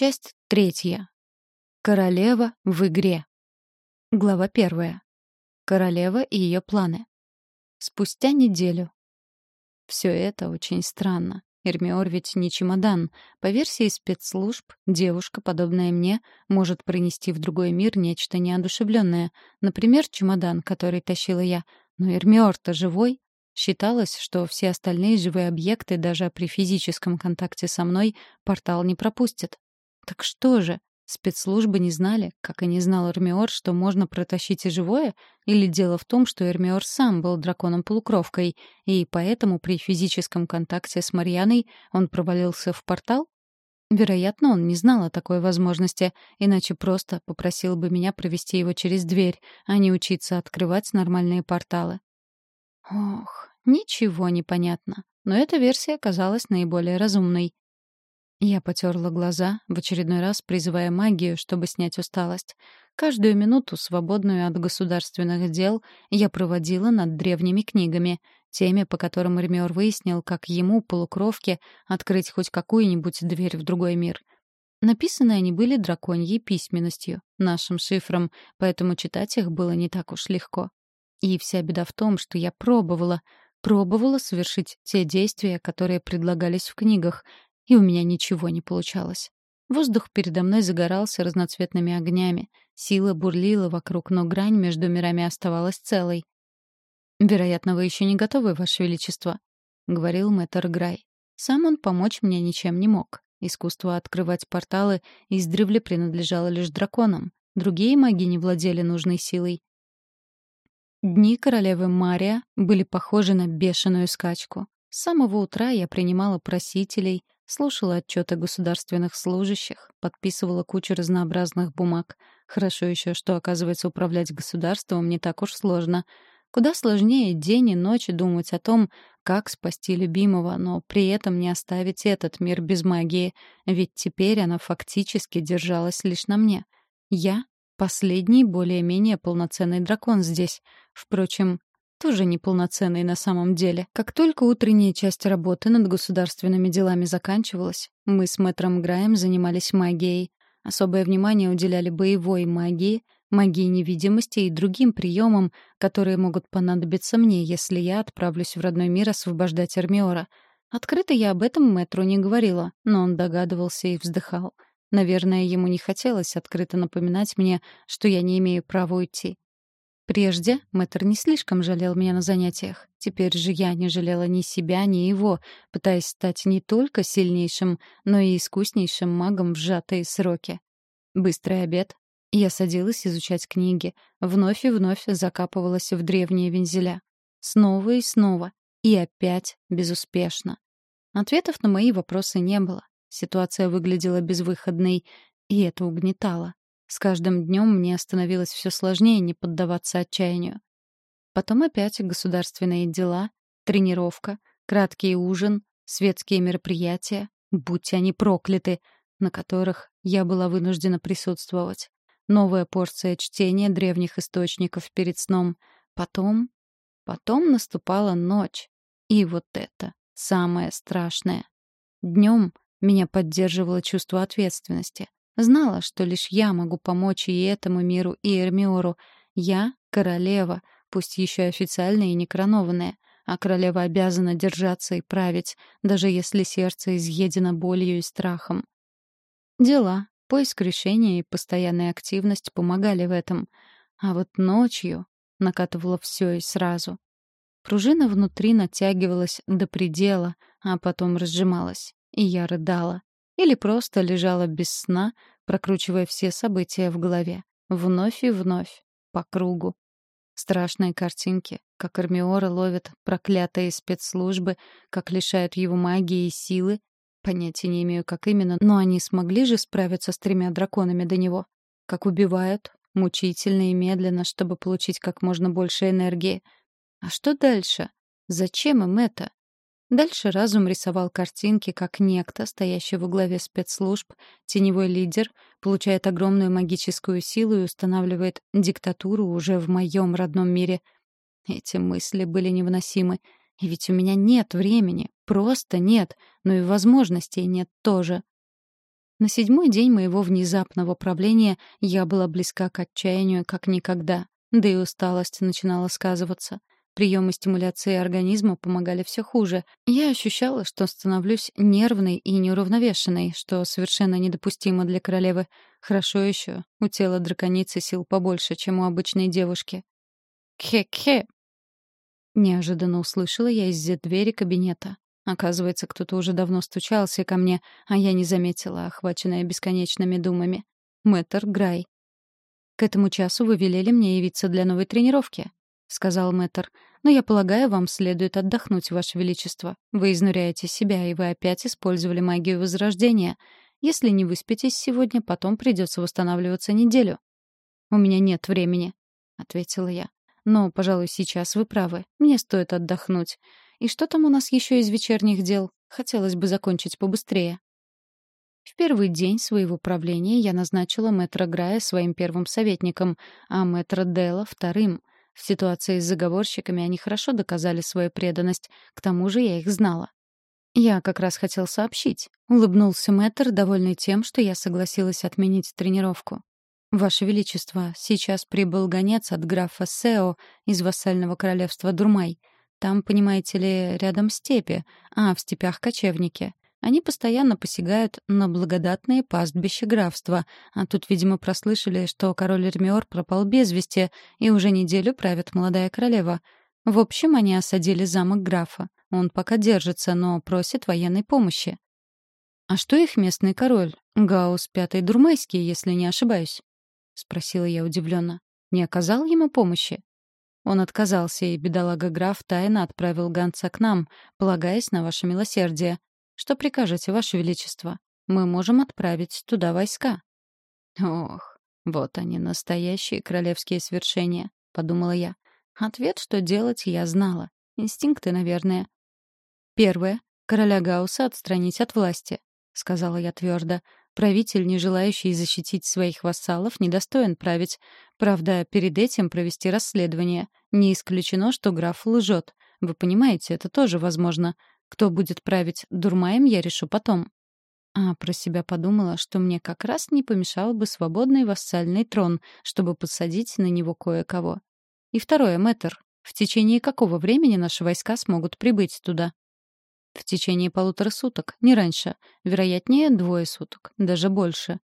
Часть третья. Королева в игре. Глава первая. Королева и ее планы. Спустя неделю. Все это очень странно. Эрмиор ведь не чемодан. По версии спецслужб, девушка, подобная мне, может принести в другой мир нечто неодушевленное. Например, чемодан, который тащила я. Но Эрмиор-то живой. Считалось, что все остальные живые объекты, даже при физическом контакте со мной, портал не пропустят. Так что же? Спецслужбы не знали, как и не знал Эрмиор, что можно протащить и живое? Или дело в том, что Эрмиор сам был драконом-полукровкой, и поэтому при физическом контакте с Марьяной он провалился в портал? Вероятно, он не знал о такой возможности, иначе просто попросил бы меня провести его через дверь, а не учиться открывать нормальные порталы. Ох, ничего не понятно. Но эта версия казалась наиболее разумной. Я потерла глаза, в очередной раз призывая магию, чтобы снять усталость. Каждую минуту, свободную от государственных дел, я проводила над древними книгами, теми, по которым Эрмиор выяснил, как ему, полукровке, открыть хоть какую-нибудь дверь в другой мир. Написаны они были драконьей письменностью, нашим шифром, поэтому читать их было не так уж легко. И вся беда в том, что я пробовала, пробовала совершить те действия, которые предлагались в книгах, и у меня ничего не получалось. Воздух передо мной загорался разноцветными огнями, сила бурлила вокруг, но грань между мирами оставалась целой. «Вероятно, вы еще не готовы, Ваше Величество», — говорил мэтр Грай. Сам он помочь мне ничем не мог. Искусство открывать порталы издревле принадлежало лишь драконам. Другие маги не владели нужной силой. Дни королевы Мария были похожи на бешеную скачку. С самого утра я принимала просителей, слушала отчеты государственных служащих, подписывала кучу разнообразных бумаг. Хорошо еще, что, оказывается, управлять государством не так уж сложно. Куда сложнее день и ночь думать о том, как спасти любимого, но при этом не оставить этот мир без магии, ведь теперь она фактически держалась лишь на мне. Я — последний более-менее полноценный дракон здесь. Впрочем, тоже неполноценный на самом деле. Как только утренняя часть работы над государственными делами заканчивалась, мы с мэтром Граем занимались магией. Особое внимание уделяли боевой магии, магии невидимости и другим приемам, которые могут понадобиться мне, если я отправлюсь в родной мир освобождать Эрмиора. Открыто я об этом мэтру не говорила, но он догадывался и вздыхал. Наверное, ему не хотелось открыто напоминать мне, что я не имею права уйти. Прежде мэтр не слишком жалел меня на занятиях. Теперь же я не жалела ни себя, ни его, пытаясь стать не только сильнейшим, но и искуснейшим магом в сжатые сроки. Быстрый обед. Я садилась изучать книги, вновь и вновь закапывалась в древние вензеля. Снова и снова. И опять безуспешно. Ответов на мои вопросы не было. Ситуация выглядела безвыходной, и это угнетало. С каждым днем мне становилось все сложнее не поддаваться отчаянию. Потом опять государственные дела, тренировка, краткий ужин, светские мероприятия, будь они прокляты, на которых я была вынуждена присутствовать. Новая порция чтения древних источников перед сном. Потом... Потом наступала ночь. И вот это самое страшное. Днем меня поддерживало чувство ответственности. Знала, что лишь я могу помочь и этому миру, и Эрмиору. Я — королева, пусть еще официальная и некоронованная, а королева обязана держаться и править, даже если сердце изъедено болью и страхом. Дела, поиск решения и постоянная активность помогали в этом. А вот ночью накатывало все и сразу. Пружина внутри натягивалась до предела, а потом разжималась, и я рыдала. Или просто лежала без сна, прокручивая все события в голове. Вновь и вновь. По кругу. Страшные картинки, как Армиора ловят проклятые спецслужбы, как лишают его магии и силы. Понятия не имею, как именно, но они смогли же справиться с тремя драконами до него. Как убивают, мучительно и медленно, чтобы получить как можно больше энергии. А что дальше? Зачем им это? Дальше разум рисовал картинки, как некто, стоящий во главе спецслужб, теневой лидер, получает огромную магическую силу и устанавливает диктатуру уже в моем родном мире. Эти мысли были невыносимы. И ведь у меня нет времени, просто нет, но и возможностей нет тоже. На седьмой день моего внезапного правления я была близка к отчаянию как никогда, да и усталость начинала сказываться. Приемы стимуляции организма помогали все хуже. Я ощущала, что становлюсь нервной и неуравновешенной, что совершенно недопустимо для королевы. Хорошо еще, у тела драконицы сил побольше, чем у обычной девушки. «Кхе-кхе!» Неожиданно услышала я из-за двери кабинета. Оказывается, кто-то уже давно стучался ко мне, а я не заметила, охваченная бесконечными думами. Мэтр Грай. «К этому часу вы велели мне явиться для новой тренировки», — сказал мэтр. «Но я полагаю, вам следует отдохнуть, Ваше Величество. Вы изнуряете себя, и вы опять использовали магию Возрождения. Если не выспитесь сегодня, потом придется восстанавливаться неделю». «У меня нет времени», — ответила я. «Но, пожалуй, сейчас вы правы. Мне стоит отдохнуть. И что там у нас еще из вечерних дел? Хотелось бы закончить побыстрее. В первый день своего правления я назначила мэтра Грая своим первым советником, а мэтра Делла — вторым. В ситуации с заговорщиками они хорошо доказали свою преданность, к тому же я их знала. «Я как раз хотел сообщить», — улыбнулся мэтр, довольный тем, что я согласилась отменить тренировку. «Ваше Величество, сейчас прибыл гонец от графа Сео из вассального королевства Дурмай. Там, понимаете ли, рядом степи, а в степях кочевники. Они постоянно посягают на благодатные пастбища графства, а тут, видимо, прослышали, что король Эрмиор пропал без вести, и уже неделю правит молодая королева. В общем, они осадили замок графа. Он пока держится, но просит военной помощи. «А что их местный король? Гаус Пятый Дурмайский, если не ошибаюсь?» — спросила я удивленно. «Не оказал ему помощи?» Он отказался, и бедолага граф тайно отправил гонца к нам, полагаясь на ваше милосердие. Что прикажете, ваше величество? Мы можем отправить туда войска. Ох, вот они, настоящие королевские свершения, подумала я. Ответ, что делать, я знала. Инстинкты, наверное. Первое. Короля Гауса отстранить от власти, сказала я твердо. Правитель, не желающий защитить своих вассалов, недостоин править. Правда, перед этим провести расследование. Не исключено, что граф лжет. Вы понимаете, это тоже возможно. Кто будет править Дурмаем, я решу потом. А про себя подумала, что мне как раз не помешал бы свободный вассальный трон, чтобы подсадить на него кое-кого. И второе, мэтр. В течение какого времени наши войска смогут прибыть туда? В течение полутора суток, не раньше. Вероятнее, двое суток, даже больше.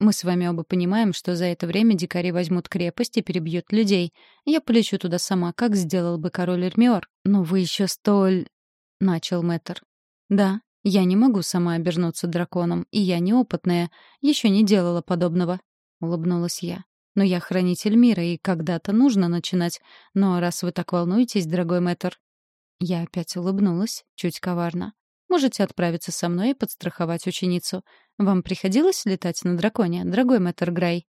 Мы с вами оба понимаем, что за это время дикари возьмут крепость и перебьют людей. Я полечу туда сама, как сделал бы король Эрмиор. Но вы еще столь... — начал Мэтр. «Да, я не могу сама обернуться драконом, и я неопытная, еще не делала подобного», — улыбнулась я. «Но я хранитель мира, и когда-то нужно начинать. Но раз вы так волнуетесь, дорогой Мэтр...» Я опять улыбнулась, чуть коварно. «Можете отправиться со мной и подстраховать ученицу. Вам приходилось летать на драконе, дорогой мэтр Грей?»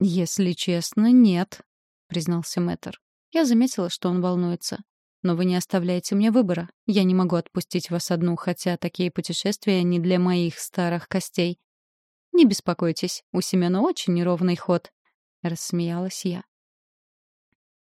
«Если честно, нет», — признался мэтр. Я заметила, что он волнуется. «Но вы не оставляете мне выбора. Я не могу отпустить вас одну, хотя такие путешествия не для моих старых костей». «Не беспокойтесь, у Семена очень неровный ход», — рассмеялась я.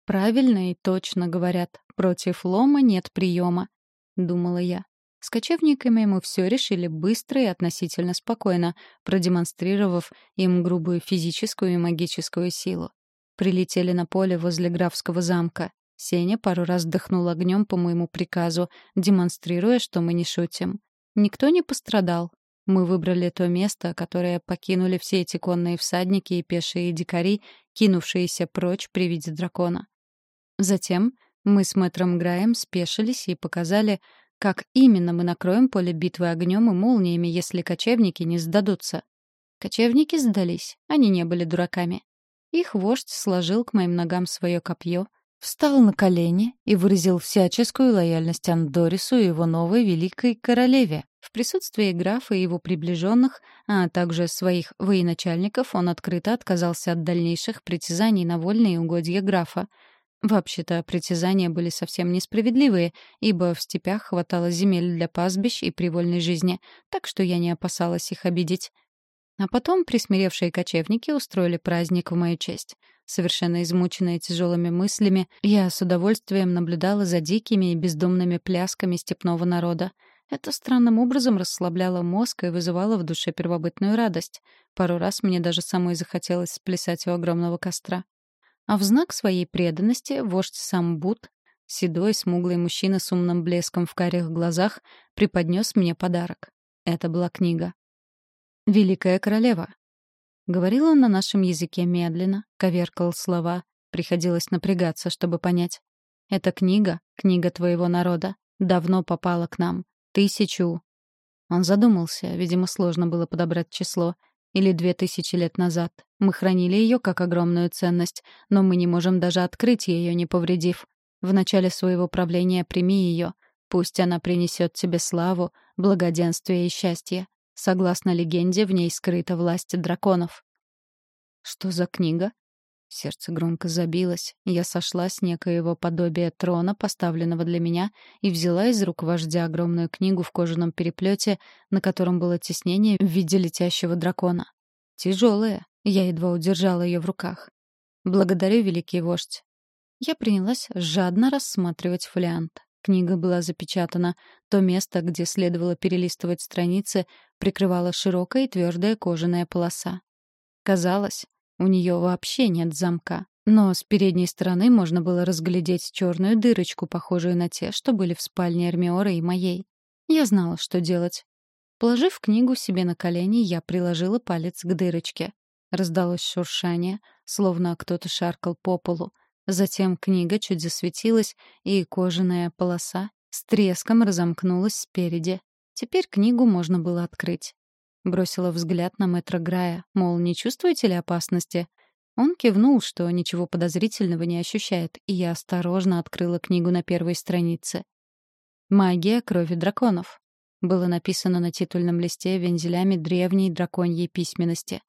«Правильно и точно говорят. Против лома нет приема», — думала я. С кочевниками мы все решили быстро и относительно спокойно, продемонстрировав им грубую физическую и магическую силу. Прилетели на поле возле графского замка. Сеня пару раз дыхнул огнем по моему приказу, демонстрируя, что мы не шутим. Никто не пострадал. Мы выбрали то место, которое покинули все эти конные всадники и пешие дикари, кинувшиеся прочь при виде дракона. Затем мы с мэтром Граем спешились и показали, как именно мы накроем поле битвы огнем и молниями, если кочевники не сдадутся? Кочевники сдались, они не были дураками. Их вождь сложил к моим ногам свое копье, встал на колени и выразил всяческую лояльность Андорису и его новой великой королеве. В присутствии графа и его приближенных, а также своих военачальников, он открыто отказался от дальнейших притязаний на вольные угодья графа — Вообще-то притязания были совсем несправедливые, ибо в степях хватало земель для пастбищ и привольной жизни, так что я не опасалась их обидеть. А потом присмиревшие кочевники устроили праздник в мою честь. Совершенно измученная тяжелыми мыслями, я с удовольствием наблюдала за дикими и бездумными плясками степного народа. Это странным образом расслабляло мозг и вызывало в душе первобытную радость. Пару раз мне даже самой захотелось сплясать у огромного костра. А в знак своей преданности вождь Самбут, седой, смуглый мужчина с умным блеском в карих глазах, преподнес мне подарок. Это была книга. «Великая королева». Говорил он на нашем языке медленно, коверкал слова, приходилось напрягаться, чтобы понять. «Это книга, книга твоего народа, давно попала к нам. Тысячу...» Он задумался, видимо, сложно было подобрать число — или две тысячи лет назад. Мы хранили ее как огромную ценность, но мы не можем даже открыть ее, не повредив. В начале своего правления прими ее. Пусть она принесет тебе славу, благоденствие и счастье. Согласно легенде, в ней скрыта власть драконов. Что за книга? Сердце громко забилось. Я сошла с некоего подобия трона, поставленного для меня, и взяла из рук вождя огромную книгу в кожаном переплете, на котором было тиснение в виде летящего дракона. Тяжелая. Я едва удержала ее в руках. «Благодарю, великий вождь». Я принялась жадно рассматривать фолиант. Книга была запечатана. То место, где следовало перелистывать страницы, прикрывала широкая и твердая кожаная полоса. Казалось, у нее вообще нет замка. Но с передней стороны можно было разглядеть черную дырочку, похожую на те, что были в спальне Эрмиора и моей. Я знала, что делать. Положив книгу себе на колени, я приложила палец к дырочке. Раздалось шуршание, словно кто-то шаркал по полу. Затем книга чуть засветилась, и кожаная полоса с треском разомкнулась спереди. Теперь книгу можно было открыть. Бросила взгляд на мэтра Грая, мол, не чувствуете ли опасности? Он кивнул, что ничего подозрительного не ощущает, и я осторожно открыла книгу на первой странице. «Магия крови драконов». Было написано на титульном листе вензелями древней драконьей письменности.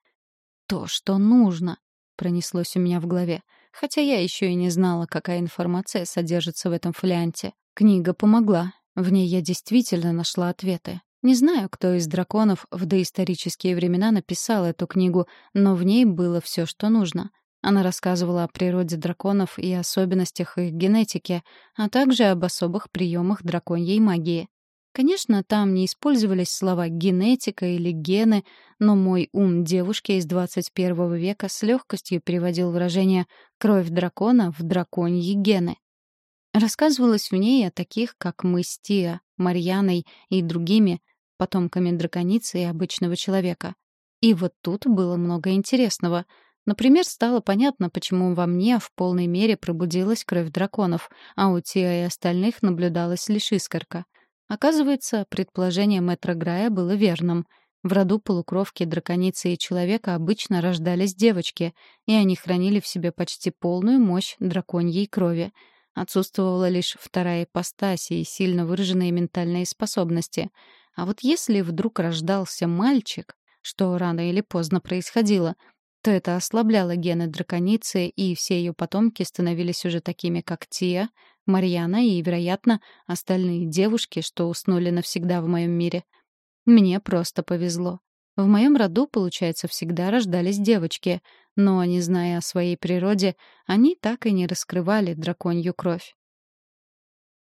«То, что нужно», — пронеслось у меня в голове, хотя я еще и не знала, какая информация содержится в этом фолианте. Книга помогла. В ней я действительно нашла ответы. Не знаю, кто из драконов в доисторические времена написал эту книгу, но в ней было все, что нужно. Она рассказывала о природе драконов и особенностях их генетики, а также об особых приемах драконьей магии. Конечно, там не использовались слова «генетика» или «гены», но мой ум девушки из 21 века с легкостью переводил выражение «кровь дракона» в «драконьи гены». Рассказывалось в ней о таких, как мы с Тиа, Марьяной и другими, потомками драконицы и обычного человека. И вот тут было много интересного. Например, стало понятно, почему во мне в полной мере пробудилась кровь драконов, а у Тиа и остальных наблюдалась лишь искорка. Оказывается, предположение мэтра Грая было верным. В роду полукровки драконицы и человека обычно рождались девочки, и они хранили в себе почти полную мощь драконьей крови. Отсутствовала лишь вторая ипостась и сильно выраженные ментальные способности — а вот если вдруг рождался мальчик, что рано или поздно происходило, то это ослабляло гены драконицы, и все ее потомки становились уже такими, как Тия, Марьяна и, вероятно, остальные девушки, что уснули навсегда в моем мире. Мне просто повезло. В моем роду, получается, всегда рождались девочки, но, не зная о своей природе, они так и не раскрывали драконью кровь.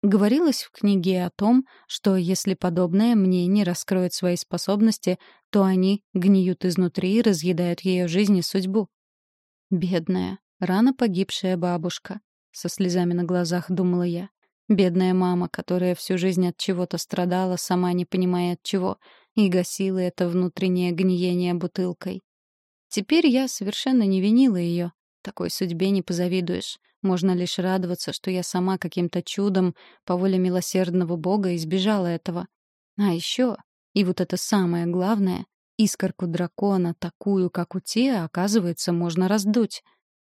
Говорилось в книге о том, что если подобное мне не раскроет свои способности, то они гниют изнутри и разъедают ее жизнь и судьбу. Бедная, рано погибшая бабушка. Со слезами на глазах думала я. Бедная мама, которая всю жизнь от чего-то страдала, сама не понимая от чего, и гасила это внутреннее гниение бутылкой. Теперь я совершенно не винила ее. Такой судьбе не позавидуешь. Можно лишь радоваться, что я сама каким-то чудом, по воле милосердного Бога, избежала этого. А еще, и вот это самое главное, искорку дракона, такую, как у Тиа, оказывается, можно раздуть.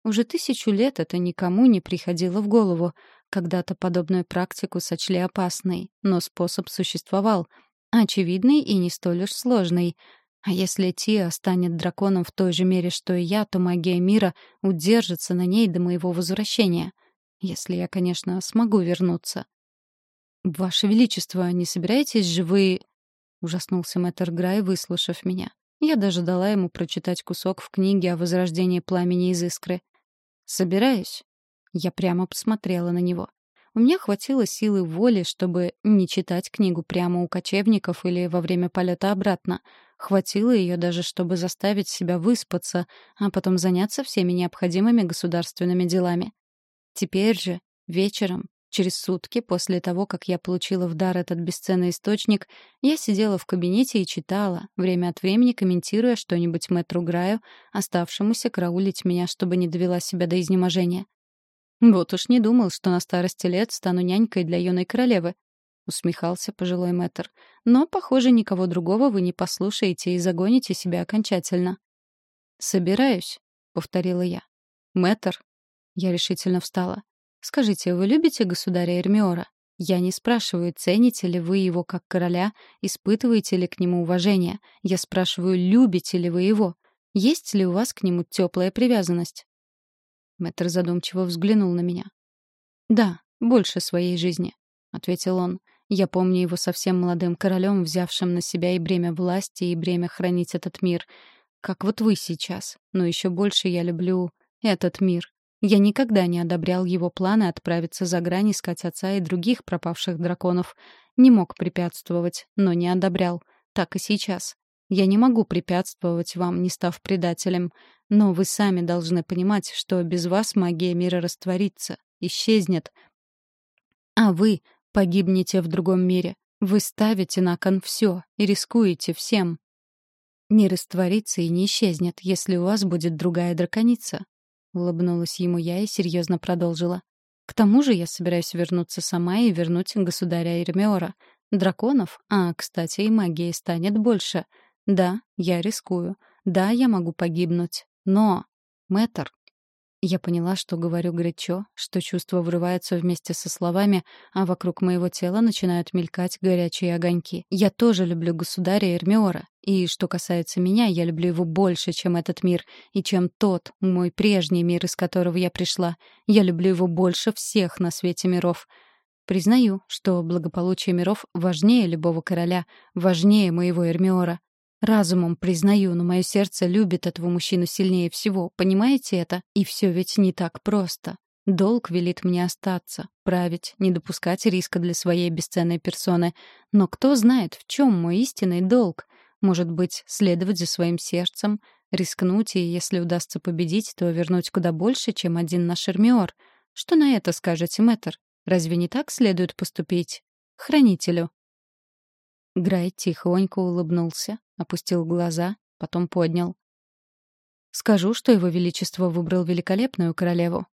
Уже тысячу лет это никому не приходило в голову. Когда-то подобную практику сочли опасной, но способ существовал. Очевидный и не столь уж сложный — а если Тиа станет драконом в той же мере, что и я, то магия мира удержится на ней до моего возвращения. Если я, конечно, смогу вернуться. «Ваше Величество, не собираетесь же вы...» — ужаснулся мэтр Грай, выслушав меня. Я даже дала ему прочитать кусок в книге о возрождении пламени из искры. «Собираюсь». Я прямо посмотрела на него. У меня хватило силы воли, чтобы не читать книгу прямо у кочевников или во время полета обратно. Хватило ее даже, чтобы заставить себя выспаться, а потом заняться всеми необходимыми государственными делами. Теперь же, вечером, Через сутки после того, как я получила в дар этот бесценный источник, я сидела в кабинете и читала, время от времени комментируя что-нибудь мэтру Граю, оставшемуся караулить меня, чтобы не довела себя до изнеможения. «Вот уж не думал, что на старости лет стану нянькой для юной королевы», — усмехался пожилой мэтр. «Но, похоже, никого другого вы не послушаете и загоните себя окончательно». «Собираюсь», — повторила я. «Мэтр». Я решительно встала. Скажите, вы любите государя Эрмиора? Я не спрашиваю, цените ли вы его как короля, испытываете ли к нему уважение. Я спрашиваю, любите ли вы его? Есть ли у вас к нему теплая привязанность? Мэтр задумчиво взглянул на меня. «Да, больше своей жизни», — ответил он. «Я помню его совсем молодым королем, взявшим на себя и бремя власти, и бремя хранить этот мир. Как вот вы сейчас. Но еще больше я люблю этот мир. Я никогда не одобрял его планы отправиться за грань искать отца и других пропавших драконов. Не мог препятствовать, но не одобрял. Так и сейчас. Я не могу препятствовать вам, не став предателем. Но вы сами должны понимать, что без вас магия мира растворится, исчезнет. А вы погибнете в другом мире. Вы ставите на кон все и рискуете всем. Не растворится и не исчезнет, если у вас будет другая драконица. Улыбнулась ему я и серьезно продолжила. К тому же я собираюсь вернуться сама и вернуть государя Эрмиора. Драконов, а, кстати, и магии станет больше. Да, я рискую. Да, я могу погибнуть. Но... Мэтр, я поняла, что говорю горячо, что чувства врываются вместе со словами, а вокруг моего тела начинают мелькать горячие огоньки. Я тоже люблю государя Эрмиора. И что касается меня, я люблю его больше, чем этот мир, и чем тот, мой прежний мир, из которого я пришла. Я люблю его больше всех на свете миров. Признаю, что благополучие миров важнее любого короля, важнее моего Эрмиора. Разумом признаю, но мое сердце любит этого мужчину сильнее всего. Понимаете это? И все ведь не так просто. Долг велит мне остаться, править, не допускать риска для своей бесценной персоны. Но кто знает, в чем мой истинный долг? Может быть, следовать за своим сердцем, рискнуть и, если удастся победить, то вернуть куда больше, чем один наш Эрмиор. Что на это скажете, мэтр? Разве не так следует поступить? Хранителю. Грай тихонько улыбнулся, опустил глаза, потом поднял. «Скажу, что его величество выбрал великолепную королеву».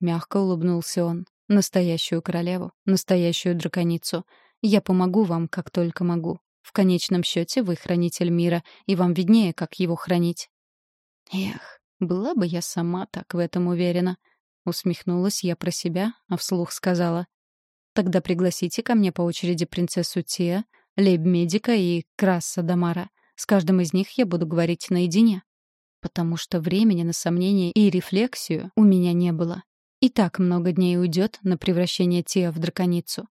Мягко улыбнулся он. «Настоящую королеву, настоящую драконицу. Я помогу вам, как только могу. В конечном счете вы хранитель мира, и вам виднее, как его хранить». «Эх, была бы я сама так в этом уверена». Усмехнулась я про себя, а вслух сказала. «Тогда пригласите ко мне по очереди принцессу Тия, лейб-медика и Краса Дамара. С каждым из них я буду говорить наедине. Потому что времени на сомнение и рефлексию у меня не было. И так много дней уйдет на превращение Тиа в драконицу.